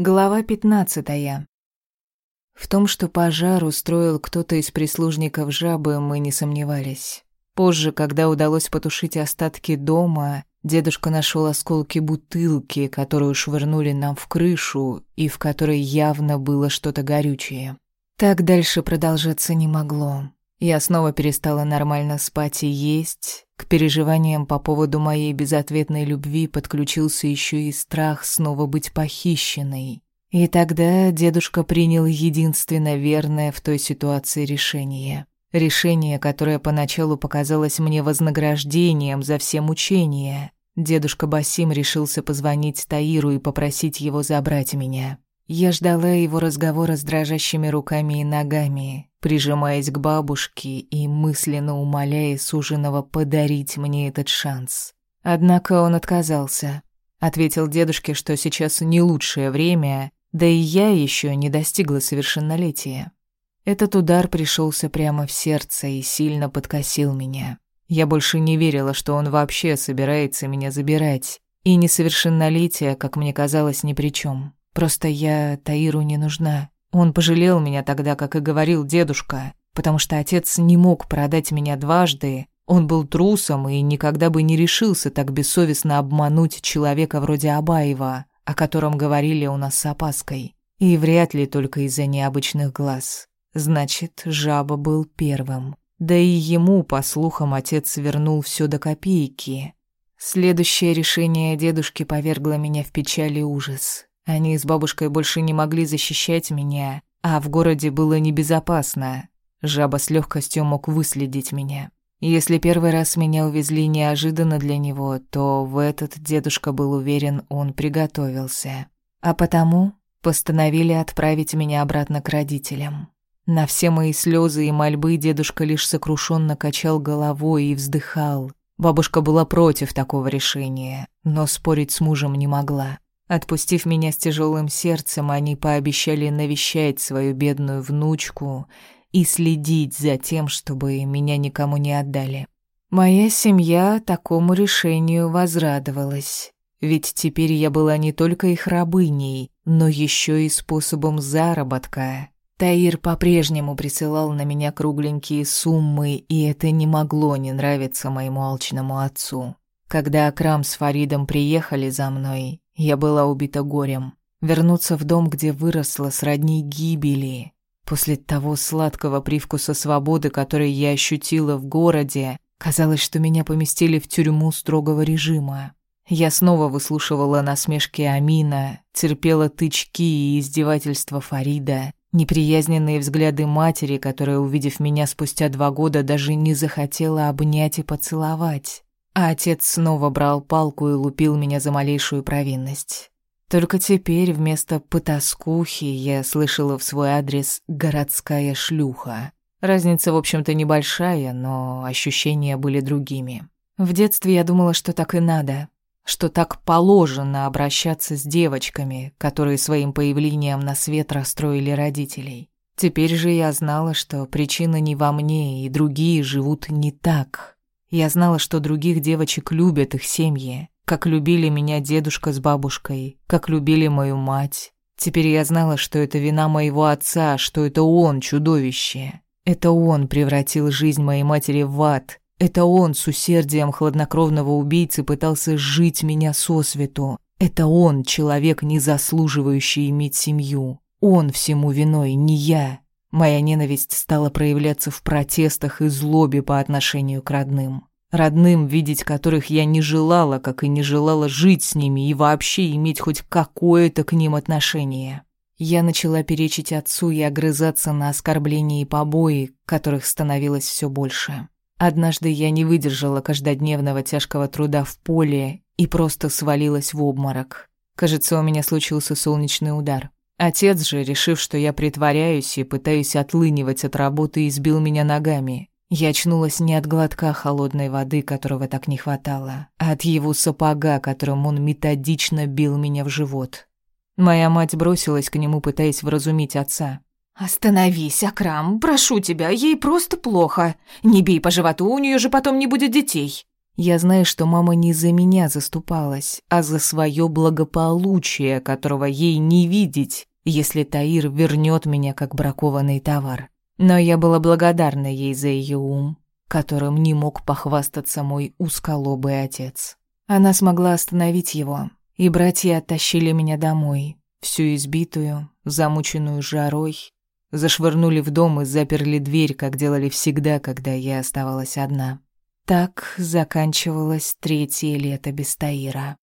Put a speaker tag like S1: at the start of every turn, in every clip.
S1: Глава пятнадцатая. В том, что пожар устроил кто-то из прислужников жабы, мы не сомневались. Позже, когда удалось потушить остатки дома, дедушка нашел осколки бутылки, которую швырнули нам в крышу и в которой явно было что-то горючее. Так дальше продолжаться не могло. Я снова перестала нормально спать и есть. К переживаниям по поводу моей безответной любви подключился еще и страх снова быть похищенной. И тогда дедушка принял единственно верное в той ситуации решение. Решение, которое поначалу показалось мне вознаграждением за все мучения. Дедушка Басим решился позвонить Таиру и попросить его забрать меня. Я ждала его разговора с дрожащими руками и ногами, прижимаясь к бабушке и мысленно умоляя суженого подарить мне этот шанс. Однако он отказался. Ответил дедушке, что сейчас не лучшее время, да и я еще не достигла совершеннолетия. Этот удар пришелся прямо в сердце и сильно подкосил меня. Я больше не верила, что он вообще собирается меня забирать, и несовершеннолетие, как мне казалось, ни при чем. Просто я Таиру не нужна. Он пожалел меня тогда, как и говорил дедушка, потому что отец не мог продать меня дважды. Он был трусом и никогда бы не решился так бессовестно обмануть человека вроде Абаева, о котором говорили у нас с опаской. И вряд ли только из-за необычных глаз. Значит, жаба был первым. Да и ему, по слухам, отец вернул все до копейки. Следующее решение дедушки повергло меня в печаль и ужас. Они с бабушкой больше не могли защищать меня, а в городе было небезопасно. Жаба с легкостью мог выследить меня. Если первый раз меня увезли неожиданно для него, то в этот дедушка был уверен, он приготовился. А потому постановили отправить меня обратно к родителям. На все мои слезы и мольбы дедушка лишь сокрушенно качал головой и вздыхал. Бабушка была против такого решения, но спорить с мужем не могла. Отпустив меня с тяжелым сердцем, они пообещали навещать свою бедную внучку и следить за тем, чтобы меня никому не отдали. Моя семья такому решению возрадовалась, ведь теперь я была не только их рабыней, но еще и способом заработка. Таир по-прежнему присылал на меня кругленькие суммы, и это не могло не нравиться моему алчному отцу. Когда Акрам с Фаридом приехали за мной, я была убита горем. Вернуться в дом, где выросла сродни гибели. После того сладкого привкуса свободы, который я ощутила в городе, казалось, что меня поместили в тюрьму строгого режима. Я снова выслушивала насмешки Амина, терпела тычки и издевательства Фарида, неприязненные взгляды матери, которая, увидев меня спустя два года, даже не захотела обнять и поцеловать. А отец снова брал палку и лупил меня за малейшую провинность. Только теперь вместо потаскухи я слышала в свой адрес «городская шлюха». Разница, в общем-то, небольшая, но ощущения были другими. В детстве я думала, что так и надо, что так положено обращаться с девочками, которые своим появлением на свет расстроили родителей. Теперь же я знала, что причина не во мне, и другие живут не так. Я знала, что других девочек любят их семьи, как любили меня дедушка с бабушкой, как любили мою мать. Теперь я знала, что это вина моего отца, что это он чудовище. Это он превратил жизнь моей матери в ад. Это он с усердием хладнокровного убийцы пытался жить меня сосвету. Это он, человек, не заслуживающий иметь семью. Он всему виной, не я. Моя ненависть стала проявляться в протестах и злобе по отношению к родным. Родным, видеть которых я не желала, как и не желала жить с ними и вообще иметь хоть какое-то к ним отношение. Я начала перечить отцу и огрызаться на оскорбления и побои, которых становилось все больше. Однажды я не выдержала каждодневного тяжкого труда в поле и просто свалилась в обморок. Кажется, у меня случился солнечный удар. Отец же, решив, что я притворяюсь и пытаюсь отлынивать от работы, избил меня ногами. Я очнулась не от глотка холодной воды, которого так не хватало, а от его сапога, которым он методично бил меня в живот. Моя мать бросилась к нему, пытаясь вразумить отца.
S2: «Остановись, Акрам, прошу тебя, ей просто плохо. Не бей по животу, у нее же потом не будет детей.
S1: Я знаю, что мама не за меня заступалась, а за свое благополучие, которого ей не видеть, если Таир вернет меня как бракованный товар. Но я была благодарна ей за ее ум, которым не мог похвастаться мой узколобый отец. Она смогла остановить его, и братья оттащили меня домой, всю избитую, замученную жарой, зашвырнули в дом и заперли дверь, как делали всегда, когда я оставалась одна. Так заканчивалось третье лето без Таира.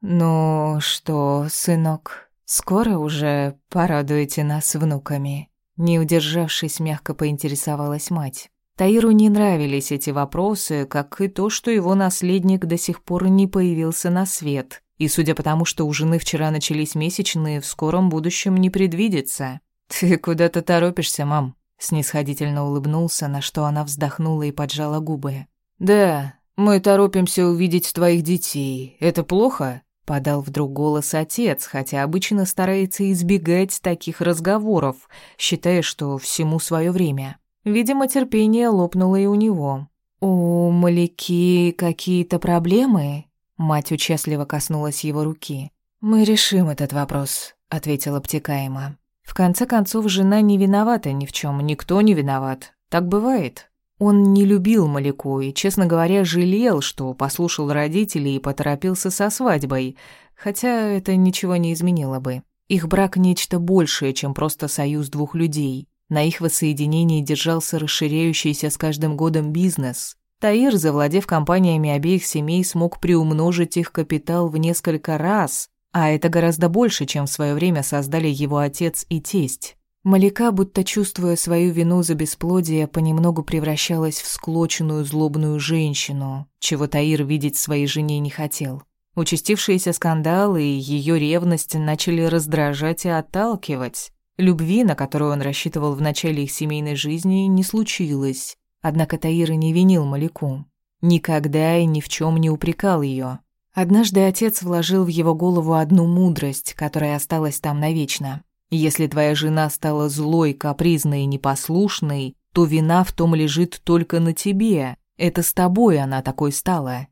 S1: «Ну что, сынок, скоро уже порадуете нас внуками?» Не удержавшись, мягко поинтересовалась мать. Таиру не нравились эти вопросы, как и то, что его наследник до сих пор не появился на свет. И судя по тому, что у жены вчера начались месячные, в скором будущем не предвидится. «Ты куда-то торопишься, мам?» Снисходительно улыбнулся, на что она вздохнула и поджала губы. «Да, мы торопимся увидеть твоих детей. Это плохо?» Подал вдруг голос отец, хотя обычно старается избегать таких разговоров, считая, что всему свое время. Видимо, терпение лопнуло и у него. «У Маляки какие-то проблемы?» Мать участливо коснулась его руки. «Мы решим этот вопрос», — ответила обтекаемо. В конце концов, жена не виновата ни в чем, никто не виноват. Так бывает. Он не любил Маляку и, честно говоря, жалел, что послушал родителей и поторопился со свадьбой, хотя это ничего не изменило бы. Их брак – нечто большее, чем просто союз двух людей. На их воссоединении держался расширяющийся с каждым годом бизнес. Таир, завладев компаниями обеих семей, смог приумножить их капитал в несколько раз, а это гораздо больше, чем в свое время создали его отец и тесть. Малика, будто чувствуя свою вину за бесплодие, понемногу превращалась в склоченную злобную женщину, чего Таир видеть своей жене не хотел. Участившиеся скандалы и ее ревность начали раздражать и отталкивать. Любви, на которую он рассчитывал в начале их семейной жизни, не случилось. Однако Таир не винил Малику. Никогда и ни в чем не упрекал ее. Однажды отец вложил в его голову одну мудрость, которая осталась там навечно. Если твоя жена стала злой, капризной и непослушной, то вина в том лежит только на тебе. Это с тобой она такой стала.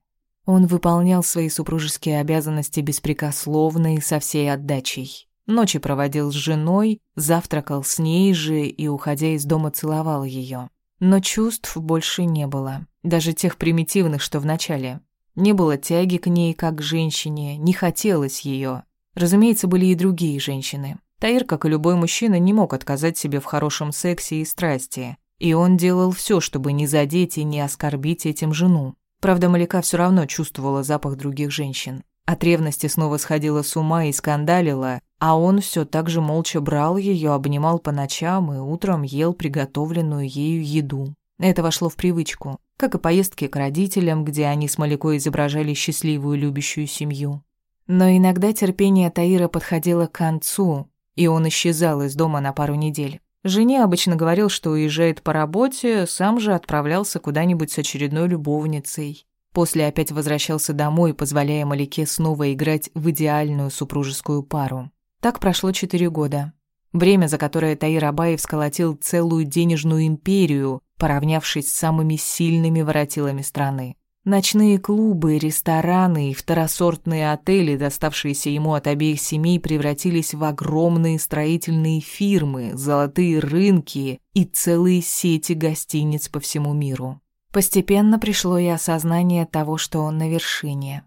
S1: Он выполнял свои супружеские обязанности беспрекословно и со всей отдачей. Ночи проводил с женой, завтракал с ней же и, уходя из дома, целовал ее. Но чувств больше не было, даже тех примитивных, что в начале. Не было тяги к ней, как к женщине, не хотелось ее. Разумеется, были и другие женщины. Таир, как и любой мужчина, не мог отказать себе в хорошем сексе и страсти. И он делал все, чтобы не задеть и не оскорбить этим жену. Правда, Маляка все равно чувствовала запах других женщин. От ревности снова сходила с ума и скандалила, а он все так же молча брал ее, обнимал по ночам и утром ел приготовленную ею еду. Это вошло в привычку, как и поездки к родителям, где они с Малякой изображали счастливую любящую семью. Но иногда терпение Таира подходило к концу, и он исчезал из дома на пару недель. Жене обычно говорил, что уезжает по работе, сам же отправлялся куда-нибудь с очередной любовницей. После опять возвращался домой, позволяя Маляке снова играть в идеальную супружескую пару. Так прошло четыре года. Время, за которое Таир Абаев сколотил целую денежную империю, поравнявшись с самыми сильными воротилами страны. Ночные клубы, рестораны и второсортные отели, доставшиеся ему от обеих семей, превратились в огромные строительные фирмы, золотые рынки и целые сети гостиниц по всему миру. Постепенно пришло и осознание того, что он на вершине.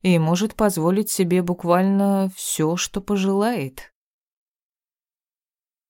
S1: И может позволить себе буквально все, что пожелает.